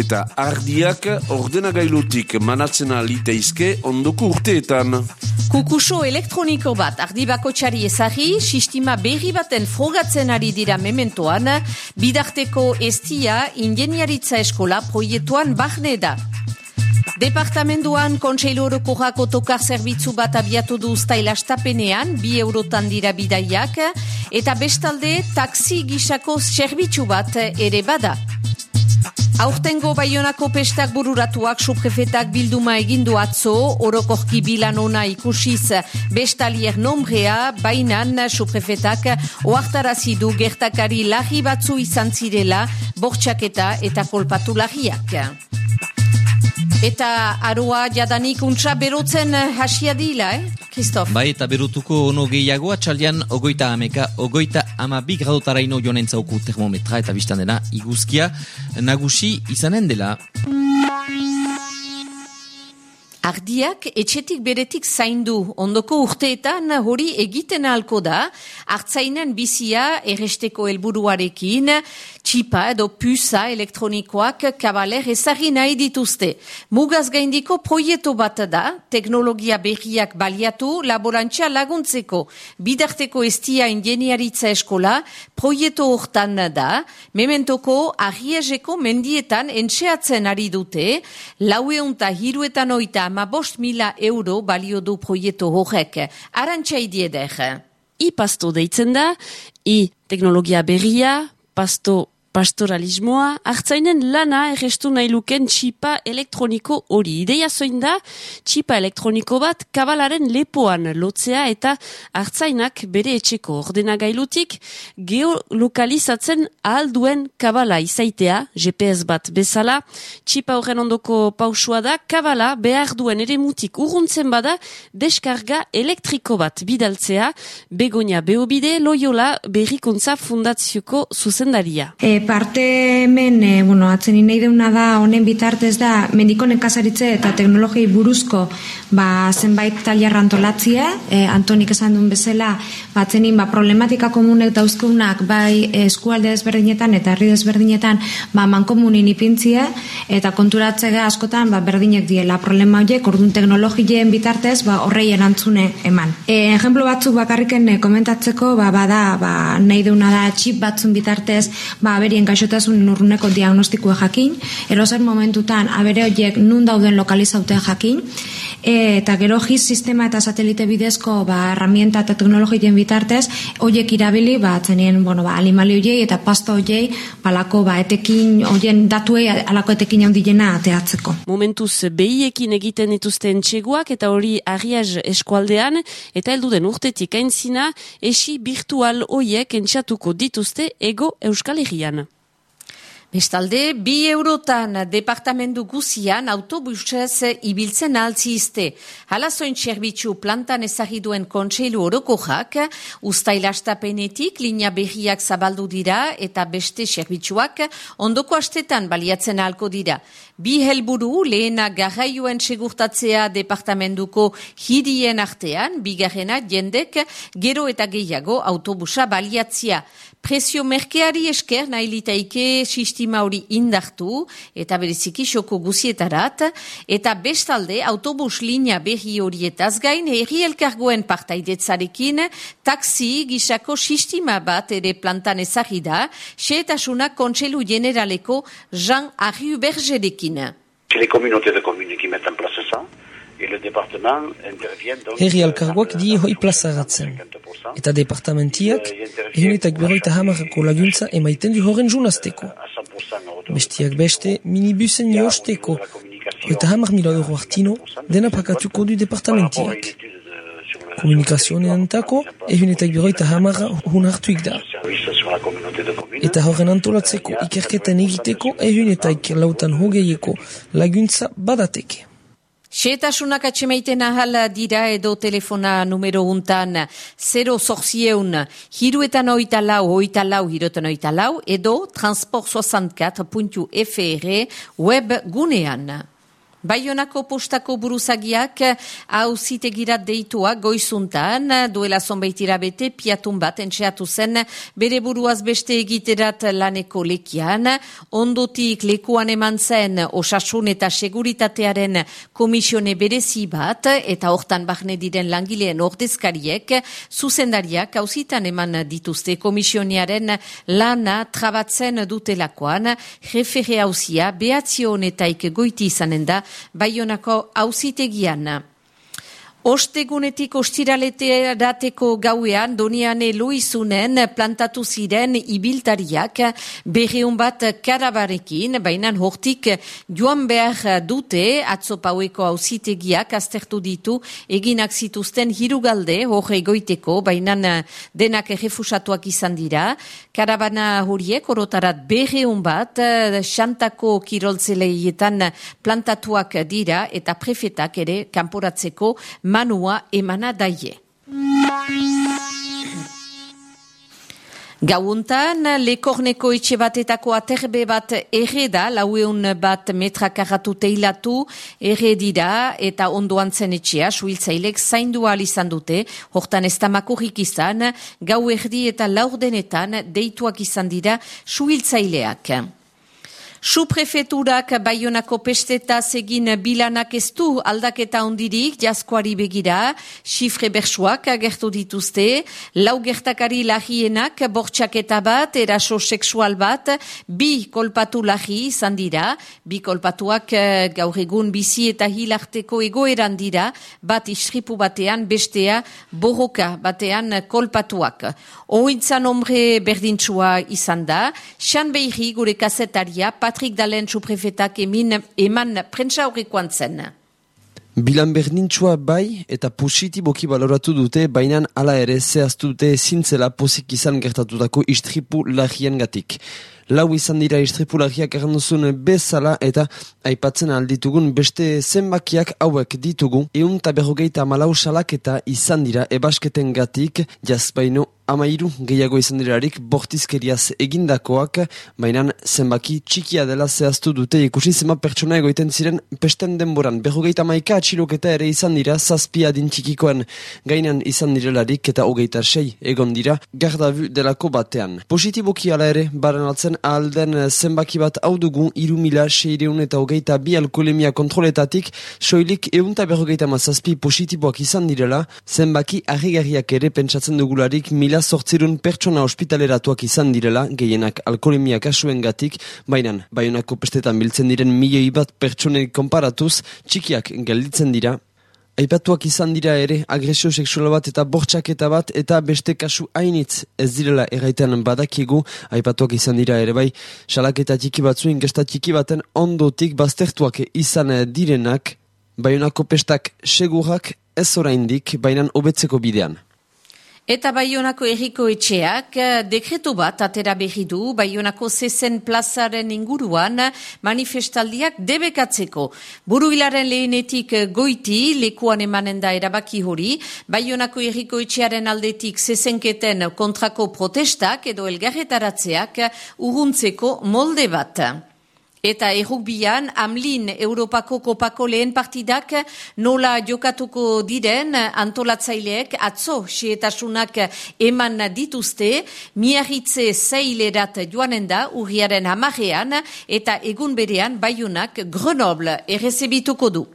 eta ardiak ordenagailutik manatzen aliteizke ondoko urteetan. Kukuso elektroniko bat ardi bakotxari ezari, sistema berri baten frogatzen ari dira mementoan, bidarteko estia ingeniaritza eskola proietuan bahne da. Departamentuan kontseilu orokorako tokar zerbitzu bat abiatu du ustaila stapenean, bi eurotan dira bidaiak, eta bestalde taksi gisako zerbitzu bat ere bada. Aurtengo baionako pestak bururatuak suprefetak bilduma egindu atzo, orokorki bilan ona ikusiz bestalier nombrea, bainan suprefetak oartarazi du gertakari lagi batzu izan zirela, bortxaketa eta kolpatu lagiak. Eta aroa jadanik untsa berotzen hasia dila, eh? Kristof? Bai, eta berutuko ono gehiago, atxaldian ogoita ameka, ogoita ama bi gradotaraino joan entzauku termometra eta biztan dena iguzkia nagusi izanen dela. Ardiak etxetik beretik zaindu ondoko urteetan hori egiten ahalko da, hartzainen bizia erresteko helburuarekin, txipa edo pusa elektronikoak kabaler ezagin nahi dituzte. Mugaz gaindiko proieto bat da, teknologia berriak baliatu laborantza laguntzeko. Bidarteko estia ingeniaritza eskola, proieto hortan da, mementoko ahiezeko mendietan entxeatzen ari dute, laueunta hiruetan oita ama bost mila euro balio du proieto horrek. Arantxa idieder. I pasto deitzen da, i teknologia berria, pasto pastoralismoa, hartzainen lana errestu nahi luken txipa elektroniko hori. Ideia zoin da, txipa elektroniko bat kabalaren lepoan lotzea eta hartzainak bere etxeko ordenagailutik geolokalizatzen ahalduen kabala izaitea, GPS bat bezala, txipa horren ondoko pausua da, kabala behar duen ere mutik urruntzen bada, deskarga elektriko bat bidaltzea, begonia beobide, loiola berrikuntza fundazioko zuzendaria. E, parte hemen, e, bueno, atzen nahi deuna da, honen bitartez da, mendiko nekazaritze eta teknologiai buruzko ba, zenbait taliar antolatzia, e, Antonik esan duen bezala, ba, atzenin, ba, problematika komunek dauzkeunak, bai eskualde desberdinetan eta herri desberdinetan, ba, mankomunin ipintzia, eta konturatzega askotan, ba, berdinek diela problema horiek, orduan teknologien bitartez, ba, horrei erantzune eman. E, ejemplo batzuk bakarriken komentatzeko, ba, bada, ba, nahi deuna da, txip batzun bitartez, ba, aberien gaixotasun urruneko diagnostikoa jakin, erozen momentutan abere horiek nun dauden lokalizautea jakin, eta gero giz sistema eta satelite bidezko ba, herramienta eta teknologien bitartez, horiek irabili, ba, zenien, bueno, ba, alimali horiei eta pasta horiei, balako, ba, etekin, horien datuei, alako etekin handiena ateatzeko. Momentuz behiekin egiten dituzten txeguak eta hori ariaz eskualdean eta helduden urtetik aintzina esi virtual hoiek entxatuko dituzte ego Euskal Herrian. Bestalde, bi eurotan departamendu guzian autobusez ibiltzen altzi izte. Halazoin txerbitzu plantan ezagiduen kontseilu orokojak, ustailastapenetik linea berriak zabaldu dira eta beste txerbitzuak ondoko astetan baliatzen ahalko dira. Bi helburu lehena garraioen segurtatzea departamentuko hirien artean, bigarrena jendek gero eta gehiago autobusa baliatzia. Prezio merkeari esker nahi litaike sistema hori indartu eta bereziki xoko guzietarat eta bestalde autobus linea berri horietaz gain herri elkargoen partaidetzarekin taksi gisako sistema bat ere plantan ezagida xeetasunak kontselu generaleko Jean Arriu Bergerekin. Les communautés de communes qui mettent en place ça, et le département intervient donc... Herri alkargoak di hoi plazaratzen. Eta departamentiak, ehunetak berroita hamarako laguntza emaiten du horren junazteko. Bestiak beste, minibusen josteko. Eta hamar mila euro hartino, dena pakatuko du departamentiak. Komunikazioen entako, ehunetak berroita hamarra hun hartuik da. Eta horren antolatzeko, ikerketan egiteko, ehunetak lautan hogeieko laguntza badateke. Xetasunak atxemaiten ahal dira edo telefona numero untan 0 zorzieun hiruetan oita lau, oita lau, hiruetan oita lau, edo transport64.fr web gunean. Baionako postako buruzagiak hauzitegirat deitua goizuntan, duela zonbaitira bete, piatun bat entxeatu zen, bere buruaz beste egiterat laneko lekian, ondotik lekuan eman zen osasun eta seguritatearen komisione berezi bat, eta hortan bahne diren langileen ordezkariek, zuzendariak hauzitan eman dituzte komisionearen lana trabatzen dutelakoan, jefere hauzia, behatzio honetaik goiti izanen da, Baionako hauzitegian. Ostegunetik ostiraletea dateko gauean Doniane Luizunen plantatu ziren ibiltariak berreun bat karabarekin, baina hortik joan behar dute atzopaueko hauzitegiak aztertu ditu eginak zituzten hirugalde horre goiteko, baina denak errefusatuak izan dira. Karabana horiek orotarat berreun bat xantako kiroltzeleietan plantatuak dira eta prefetak ere kanporatzeko manua emana daie. Gauuntan, lekorneko etxe batetako aterbe bat erre da, laueun bat metrakarratu teilatu erre dira eta ondoan zen etxea, suhiltzailek zaindu izan dute, hortan ez tamakurrik izan, gau erdi eta laurdenetan deituak izan dira suhiltzaileak. Suprefeturak baionako pesteta egin bilanak ez du aldaketa ondirik jaskoari begira, xifre bersuak agertu dituzte, lau gertakari lahienak bortxaketa bat, eraso seksual bat, bi kolpatu lahi izan dira, bi kolpatuak eh, gaur egun bizi eta hilarteko egoeran dira, bat isripu batean bestea borroka batean kolpatuak. Ointzan omre berdintzua izan da, xan behiri gure kasetaria, Patrick Dalen suprefetak emin eman prentsa horrekoan zen. Bilan berdintxua bai eta positiboki baloratu dute, baina ala ere zehaztu dute zintzela pozik izan gertatutako istripu lagien gatik. Lau izan dira istripu lagiak erranduzun bezala eta aipatzen alditugun beste zenbakiak hauek ditugu. Eun taberrogeita malau salak eta izan dira ebasketen gatik jazbaino amairu gehiago izan dirarik bortizkeriaz egindakoak, baina zenbaki txikia dela zehaztu dute ikusi zema pertsona egoiten ziren pesten denboran. Berrogeita maika atxiloketa ere izan dira zazpia din txikikoen gainan izan direlarik eta hogeita sei egon dira gardabu delako batean. Positiboki ala ere, baren altzen alden zenbaki bat hau dugu iru mila seireun eta hogeita bi alkolemia kontroletatik soilik eunta berrogeita mazazpi positiboak izan direla, zenbaki arregarriak ere pentsatzen dugularik mila sortzirun pertsona ospitaleratuak izan direla, gehienak alkoholemiak asuen gatik, baina baionako pestetan biltzen diren milioi bat pertsonek konparatuz, txikiak gelditzen dira, Aipatuak izan dira ere agresio seksual bat eta bortxaketa bat eta beste kasu hainitz ez direla erraitean badakigu. Aipatuak izan dira ere bai salaketa txiki batzuen gesta txiki baten ondotik baztertuak izan direnak. Baionako pestak segurak ez oraindik bainan hobetzeko bidean. Eta Baionako erriko etxeak eh, dekretu bat atera behi du Baionako zezen plazaren inguruan manifestaldiak debekatzeko. Buru hilaren lehenetik goiti lekuan emanen da erabaki hori, Baionako erriko etxearen aldetik zezenketen kontrako protestak edo elgarretaratzeak uruntzeko molde bat. Eta errukbian, Amlin Europako kopako lehen partidak nola jokatuko diren antolatzaileek atzo sietasunak eman dituzte, miarritze zeilerat joanen da urriaren amarean eta egun berean baiunak Grenoble errezebituko du.